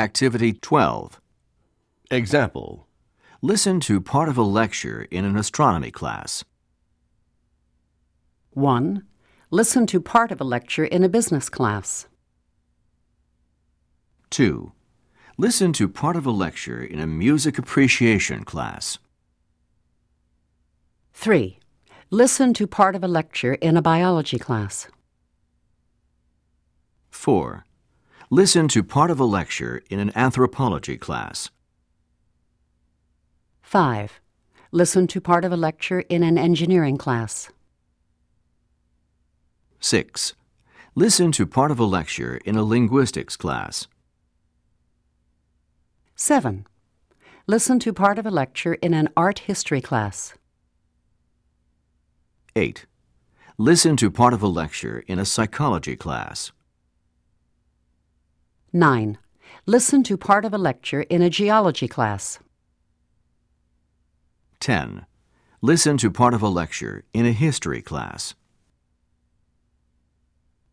Activity 12. Example Listen to part of a lecture in an astronomy class. 1. Listen to part of a lecture in a business class. 2. Listen to part of a lecture in a music appreciation class. 3. Listen to part of a lecture in a biology class. 4. Listen to part of a lecture in an anthropology class. 5. Listen to part of a lecture in an engineering class. 6. Listen to part of a lecture in a linguistics class. 7. Listen to part of a lecture in an art history class. 8. Listen to part of a lecture in a psychology class. 9. Listen to part of a lecture in a geology class. 10. Listen to part of a lecture in a history class.